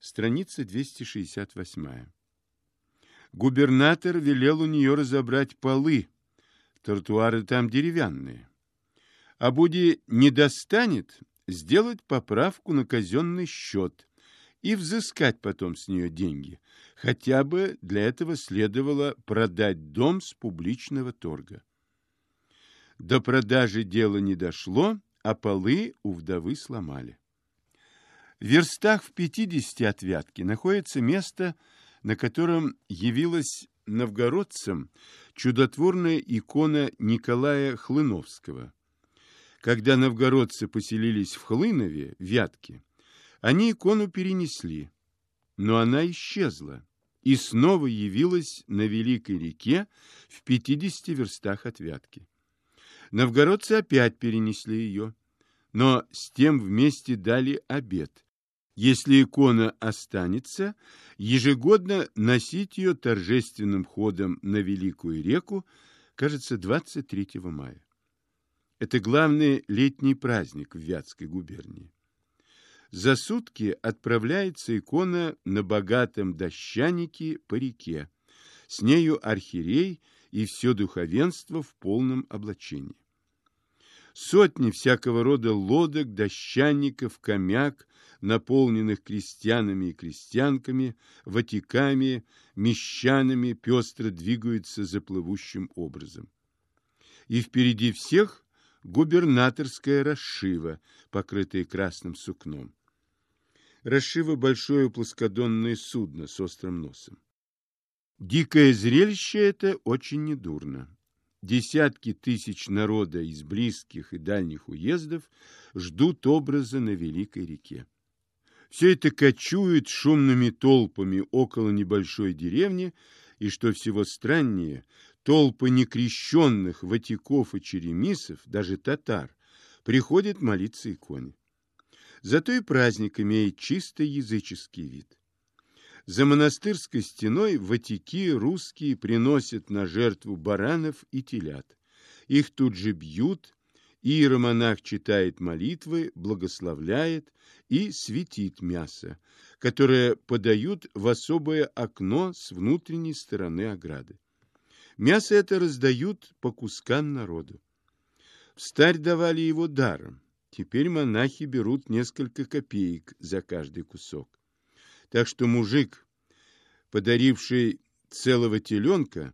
Страница 268. Губернатор велел у нее разобрать полы. Тротуары там деревянные. А Буди не достанет, сделать поправку на казенный счет и взыскать потом с нее деньги. Хотя бы для этого следовало продать дом с публичного торга. До продажи дело не дошло, а полы у вдовы сломали. В верстах в пятидесяти от Вятки находится место, на котором явилась новгородцам чудотворная икона Николая Хлыновского. Когда новгородцы поселились в Хлынове, Вятке, они икону перенесли, но она исчезла и снова явилась на Великой реке в пятидесяти верстах от Вятки. Новгородцы опять перенесли ее, но с тем вместе дали обет. Если икона останется, ежегодно носить ее торжественным ходом на Великую реку, кажется, 23 мая. Это главный летний праздник в Вятской губернии. За сутки отправляется икона на богатом дощанике по реке. С нею архиерей и все духовенство в полном облачении. Сотни всякого рода лодок, дощаников, комяк, наполненных крестьянами и крестьянками, ватиками, мещанами, пестро двигаются заплывущим образом. И впереди всех губернаторская расшива, покрытая красным сукном. Расшива – большое плоскодонное судно с острым носом. Дикое зрелище это очень недурно. Десятки тысяч народа из близких и дальних уездов ждут образа на Великой реке. Все это кочует шумными толпами около небольшой деревни, и, что всего страннее, толпы некрещенных ватиков и черемисов, даже татар, приходят молиться иконе. Зато и праздник имеет чисто языческий вид. За монастырской стеной ватики русские приносят на жертву баранов и телят. Их тут же бьют, иеромонах читает молитвы, благословляет и светит мясо, которое подают в особое окно с внутренней стороны ограды. Мясо это раздают по кускам народу. В старь давали его даром. Теперь монахи берут несколько копеек за каждый кусок. Так что мужик, подаривший целого теленка,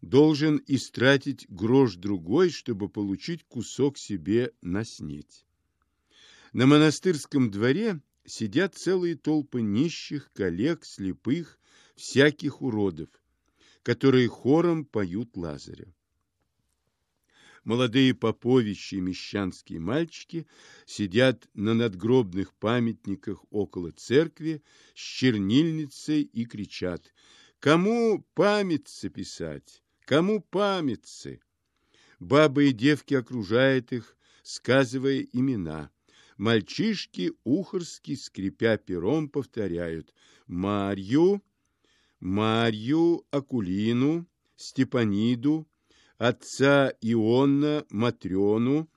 должен истратить грош другой, чтобы получить кусок себе на снеть. На монастырском дворе сидят целые толпы нищих, коллег, слепых, всяких уродов, которые хором поют Лазаря. Молодые поповищи и мещанские мальчики сидят на надгробных памятниках около церкви с чернильницей и кричат «Кому памятцы писать? Кому памятцы?» Бабы и девки окружают их, сказывая имена. Мальчишки ухорски, скрипя пером, повторяют «Марью», «Марью», «Акулину», «Степаниду», отца Ионна, Матрёну.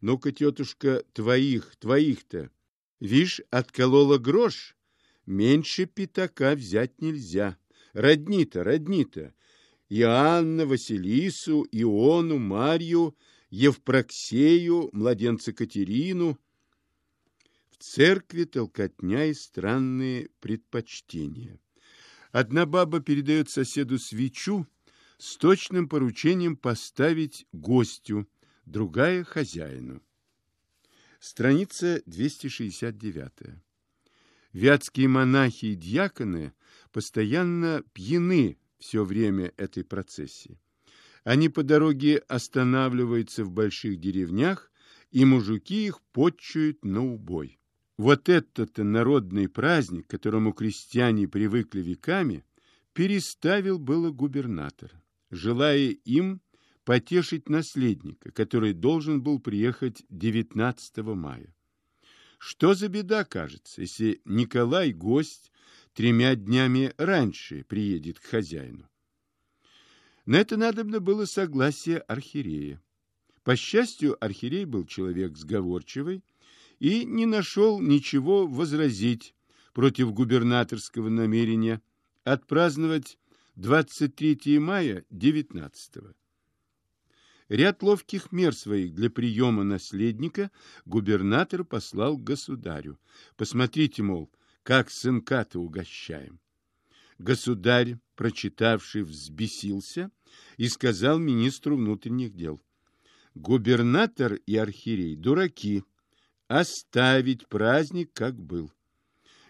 Ну-ка, тетушка, твоих, твоих-то. Вишь, отколола грош. Меньше пятака взять нельзя. Родни-то, родни-то. Иоанна, Василису, Иону, Марью, Евпроксею, младенца Катерину. В церкви толкотня и странные предпочтения. Одна баба передает соседу свечу, с точным поручением поставить гостю, другая – хозяину. Страница 269. Вятские монахи и дьяконы постоянно пьяны все время этой процессии. Они по дороге останавливаются в больших деревнях, и мужики их подчуют на убой. Вот этот народный праздник, к которому крестьяне привыкли веками, переставил было губернатор желая им потешить наследника, который должен был приехать 19 мая. Что за беда, кажется, если Николай, гость, тремя днями раньше приедет к хозяину? На это надобно было согласие архиерея. По счастью, архиерей был человек сговорчивый и не нашел ничего возразить против губернаторского намерения отпраздновать 23 мая 19 -го. Ряд ловких мер своих для приема наследника губернатор послал государю. Посмотрите, мол, как сынка-то угощаем. Государь, прочитавший, взбесился и сказал министру внутренних дел. Губернатор и архиерей дураки, оставить праздник, как был.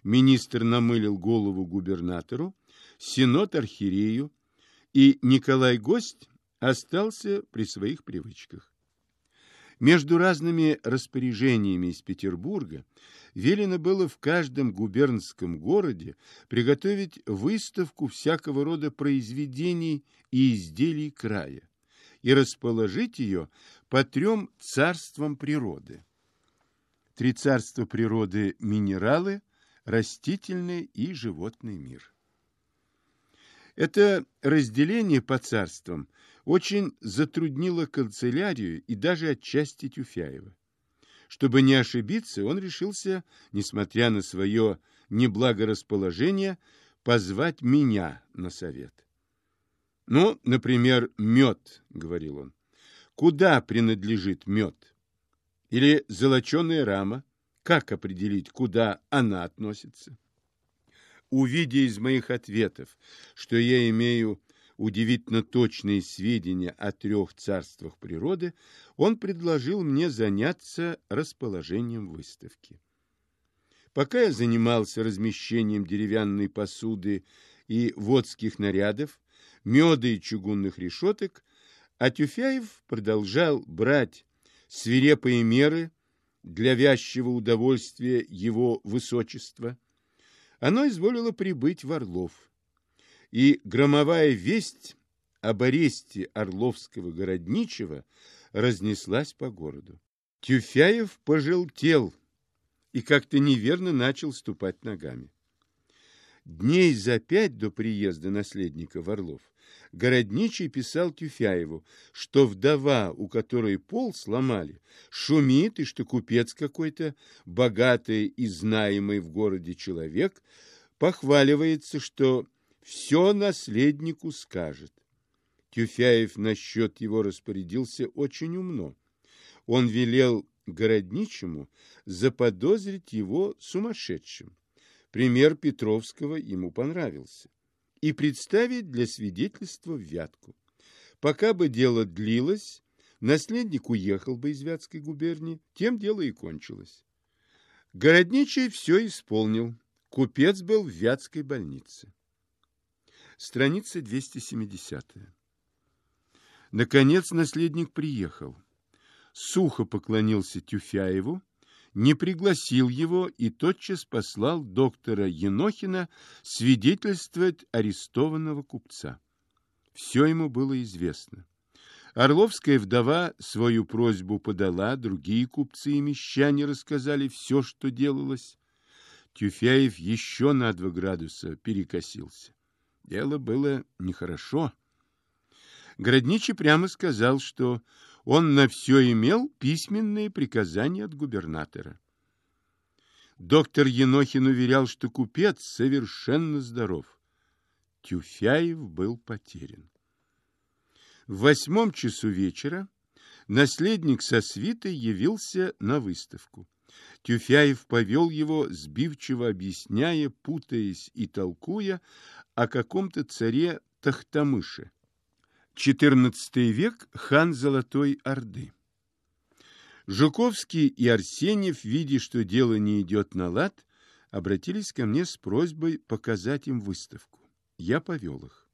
Министр намылил голову губернатору, синод архиерею, и Николай Гость остался при своих привычках. Между разными распоряжениями из Петербурга велено было в каждом губернском городе приготовить выставку всякого рода произведений и изделий края и расположить ее по трем царствам природы. Три царства природы – минералы, растительный и животный мир. Это разделение по царствам очень затруднило канцелярию и даже отчасти Тюфяева. Чтобы не ошибиться, он решился, несмотря на свое неблагорасположение, позвать меня на совет. «Ну, например, мед», — говорил он. «Куда принадлежит мед? Или золоченая рама? Как определить, куда она относится?» Увидя из моих ответов, что я имею удивительно точные сведения о трех царствах природы, он предложил мне заняться расположением выставки. Пока я занимался размещением деревянной посуды и водских нарядов, меда и чугунных решеток, а Тюфяев продолжал брать свирепые меры для вязчего удовольствия его высочества, оно изволило прибыть в Орлов и громовая весть об аресте Орловского городничего разнеслась по городу. Тюфяев пожелтел и как-то неверно начал ступать ногами. Дней за пять до приезда наследника в Орлов Городничий писал Тюфяеву, что вдова, у которой пол сломали, шумит, и что купец какой-то, богатый и знаемый в городе человек, похваливается, что все наследнику скажет. Тюфяев насчет его распорядился очень умно. Он велел городничему заподозрить его сумасшедшим. Пример Петровского ему понравился. И представить для свидетельства Вятку. Пока бы дело длилось, наследник уехал бы из Вятской губернии, тем дело и кончилось. Городничий все исполнил. Купец был в Вятской больнице. Страница 270. Наконец наследник приехал. Сухо поклонился Тюфяеву, не пригласил его и тотчас послал доктора Енохина свидетельствовать арестованного купца. Все ему было известно. Орловская вдова свою просьбу подала, другие купцы и мещане рассказали все, что делалось. Тюфяев еще на два градуса перекосился. Дело было нехорошо. Городничий прямо сказал, что он на все имел письменные приказания от губернатора. Доктор Енохин уверял, что купец совершенно здоров. Тюфяев был потерян. В восьмом часу вечера наследник со свитой явился на выставку. Тюфяев повел его, сбивчиво объясняя, путаясь и толкуя о каком-то царе Тахтамыше. XIV век – хан Золотой Орды. Жуковский и Арсеньев, видя, что дело не идет на лад, обратились ко мне с просьбой показать им выставку. Я повел их.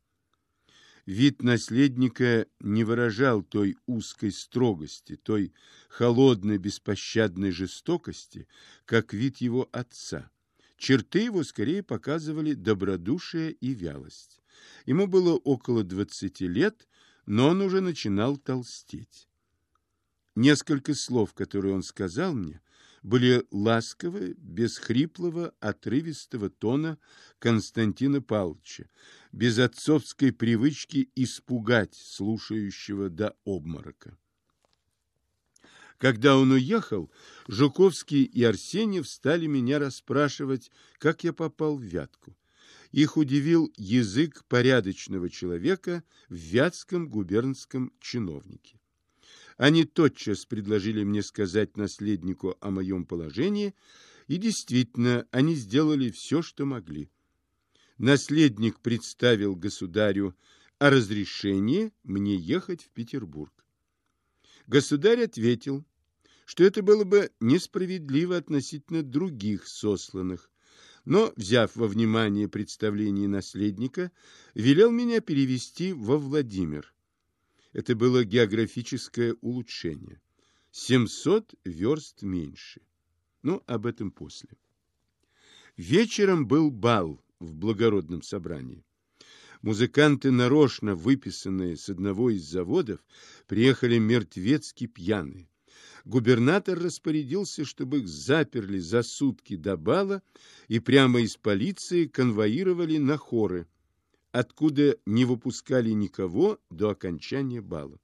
Вид наследника не выражал той узкой строгости, той холодной беспощадной жестокости, как вид его отца. Черты его скорее показывали добродушие и вялость. Ему было около двадцати лет, но он уже начинал толстеть. Несколько слов, которые он сказал мне, были ласковы, без хриплого, отрывистого тона Константина Павловича, без отцовской привычки испугать слушающего до обморока. Когда он уехал, Жуковский и Арсеньев стали меня расспрашивать, как я попал в Вятку. Их удивил язык порядочного человека в вятском губернском чиновнике. Они тотчас предложили мне сказать наследнику о моем положении, и действительно, они сделали все, что могли. Наследник представил государю о разрешении мне ехать в Петербург. Государь ответил, что это было бы несправедливо относительно других сосланных, но, взяв во внимание представление наследника, велел меня перевести во Владимир. Это было географическое улучшение. 700 верст меньше. Ну, об этом после. Вечером был бал в благородном собрании. Музыканты, нарочно выписанные с одного из заводов, приехали мертвецки пьяные. Губернатор распорядился, чтобы их заперли за сутки до бала и прямо из полиции конвоировали на хоры, откуда не выпускали никого до окончания бала.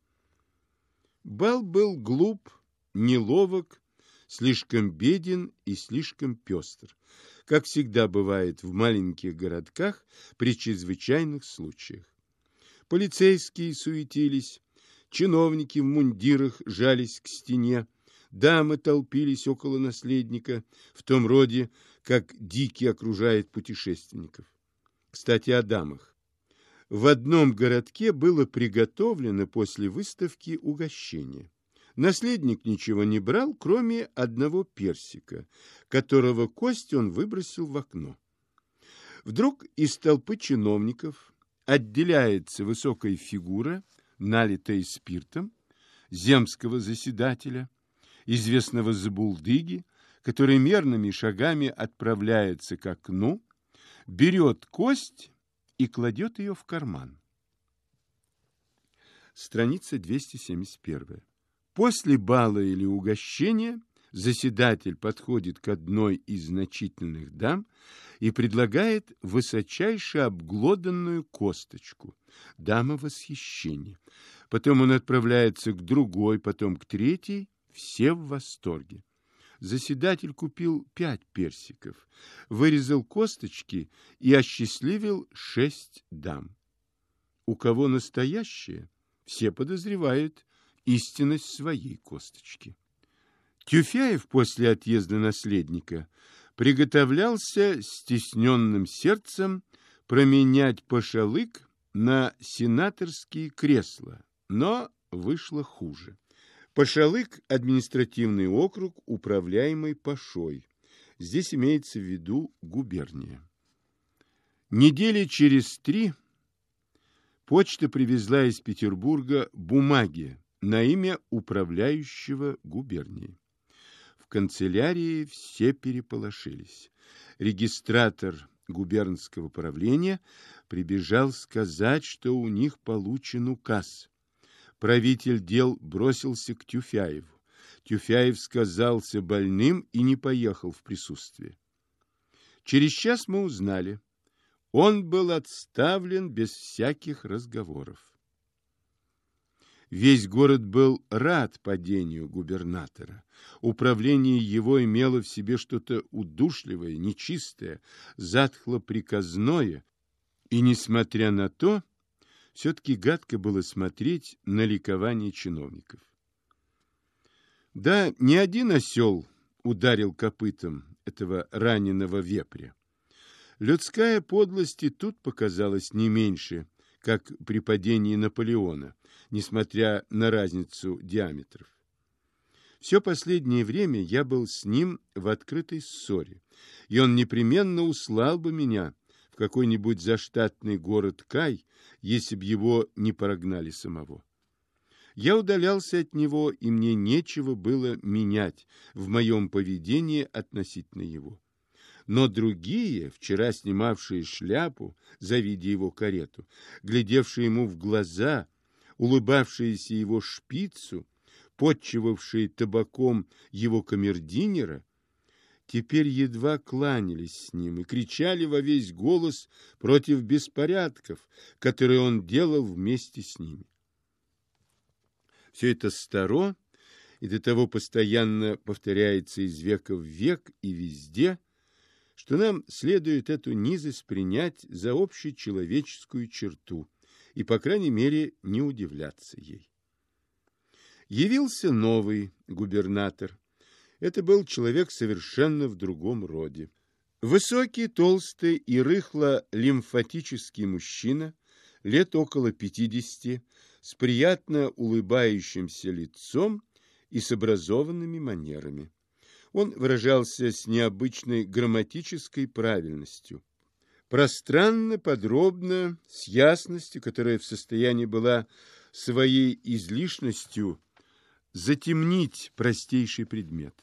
Бал был глуп, неловок, слишком беден и слишком пестр, как всегда бывает в маленьких городках при чрезвычайных случаях. Полицейские суетились, чиновники в мундирах жались к стене, дамы толпились около наследника в том роде, как дикий окружает путешественников. Кстати, о дамах. В одном городке было приготовлено после выставки угощение. Наследник ничего не брал, кроме одного персика, которого кость он выбросил в окно. Вдруг из толпы чиновников отделяется высокая фигура, налитая спиртом, земского заседателя, известного Забулдыги, который мерными шагами отправляется к окну, берет кость и кладет ее в карман. Страница 271. После бала или угощения заседатель подходит к одной из значительных дам и предлагает высочайше обглоданную косточку. Дама восхищения. Потом он отправляется к другой, потом к третьей, все в восторге. Заседатель купил пять персиков, вырезал косточки и осчастливил шесть дам. У кого настоящее, все подозревают истинность своей косточки. Тюфяев после отъезда наследника приготовлялся стесненным сердцем променять пошалык на сенаторские кресла, но вышло хуже. Пошалык – административный округ, управляемый Пашой. Здесь имеется в виду губерния. Недели через три почта привезла из Петербурга бумаги, на имя управляющего губернии. Канцелярии все переполошились. Регистратор губернского правления прибежал сказать, что у них получен указ. Правитель дел бросился к Тюфяеву. Тюфяев сказался больным и не поехал в присутствие. Через час мы узнали. Он был отставлен без всяких разговоров. Весь город был рад падению губернатора. Управление его имело в себе что-то удушливое, нечистое, затхло-приказное, и, несмотря на то, все-таки гадко было смотреть на ликование чиновников. Да, ни один осел ударил копытом этого раненого вепря. Людская подлость и тут показалась не меньше, как при падении Наполеона, несмотря на разницу диаметров. Все последнее время я был с ним в открытой ссоре, и он непременно услал бы меня в какой-нибудь заштатный город Кай, если б его не прогнали самого. Я удалялся от него, и мне нечего было менять в моем поведении относительно его. Но другие, вчера снимавшие шляпу, завидя его карету, глядевшие ему в глаза — улыбавшиеся его шпицу, подчивавшие табаком его камердинера, теперь едва кланялись с ним и кричали во весь голос против беспорядков, которые он делал вместе с ними. Все это старо и до того постоянно повторяется из века в век и везде, что нам следует эту низость принять за общечеловеческую черту и, по крайней мере, не удивляться ей. Явился новый губернатор. Это был человек совершенно в другом роде. Высокий, толстый и рыхло-лимфатический мужчина, лет около пятидесяти, с приятно улыбающимся лицом и с образованными манерами. Он выражался с необычной грамматической правильностью. Пространно, подробно, с ясностью, которая в состоянии была своей излишностью затемнить простейший предмет.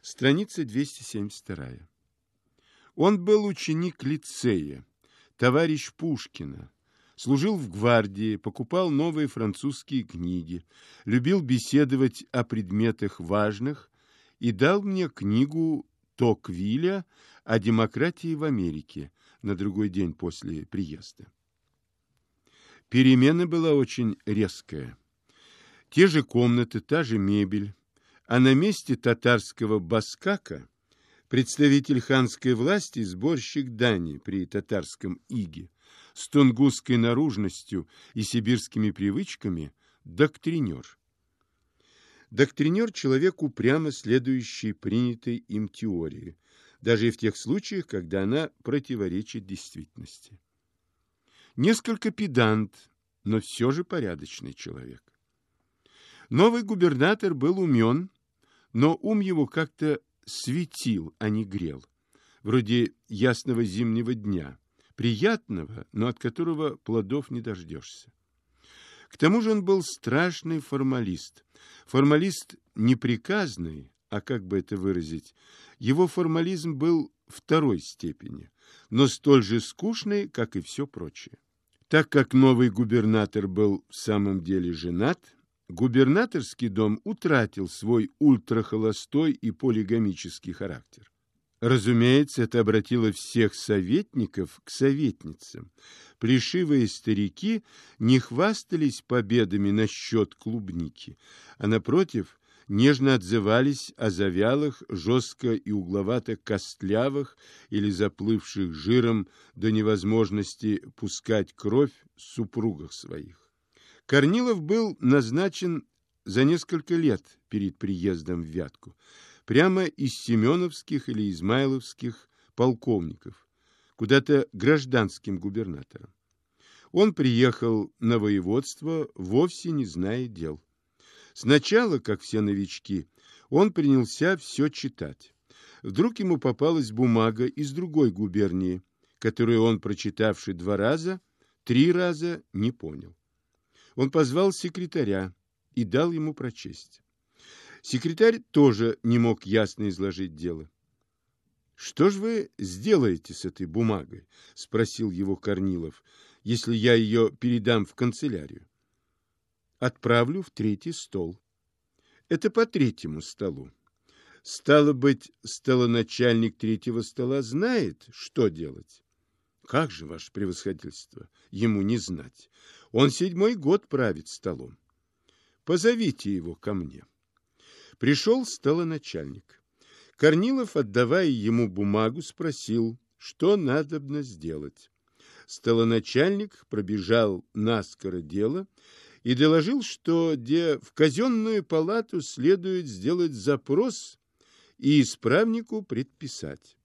Страница 272. Он был ученик лицея, товарищ Пушкина, служил в гвардии, покупал новые французские книги, любил беседовать о предметах важных и дал мне книгу Токвиля о демократии в Америке на другой день после приезда. Перемена была очень резкая. Те же комнаты, та же мебель, а на месте татарского баскака представитель ханской власти, сборщик дани при татарском иге, с тунгусской наружностью и сибирскими привычками, доктринер. Доктринер – человек, упрямо следующий принятой им теории, даже и в тех случаях, когда она противоречит действительности. Несколько педант, но все же порядочный человек. Новый губернатор был умен, но ум его как-то светил, а не грел, вроде ясного зимнего дня, приятного, но от которого плодов не дождешься. К тому же он был страшный формалист. Формалист не приказный, а как бы это выразить, его формализм был второй степени, но столь же скучный, как и все прочее. Так как новый губернатор был в самом деле женат, губернаторский дом утратил свой ультрахолостой и полигамический характер. Разумеется, это обратило всех советников к советницам. Плешивые старики не хвастались победами насчет клубники, а, напротив, нежно отзывались о завялых, жестко и угловато костлявых или заплывших жиром до невозможности пускать кровь супругах своих. Корнилов был назначен за несколько лет перед приездом в Вятку прямо из семеновских или измайловских полковников, куда-то гражданским губернатором. Он приехал на воеводство, вовсе не зная дел. Сначала, как все новички, он принялся все читать. Вдруг ему попалась бумага из другой губернии, которую он, прочитавший два раза, три раза не понял. Он позвал секретаря и дал ему прочесть. Секретарь тоже не мог ясно изложить дело. «Что ж вы сделаете с этой бумагой?» — спросил его Корнилов, — «если я ее передам в канцелярию». «Отправлю в третий стол». «Это по третьему столу». «Стало быть, столоначальник третьего стола знает, что делать?» «Как же, ваше превосходительство, ему не знать? Он седьмой год правит столом. Позовите его ко мне». Пришел столоначальник. Корнилов, отдавая ему бумагу, спросил, что надобно сделать. Столоначальник пробежал наскоро дело и доложил, что где в казенную палату следует сделать запрос и исправнику предписать.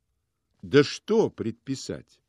Да что предписать?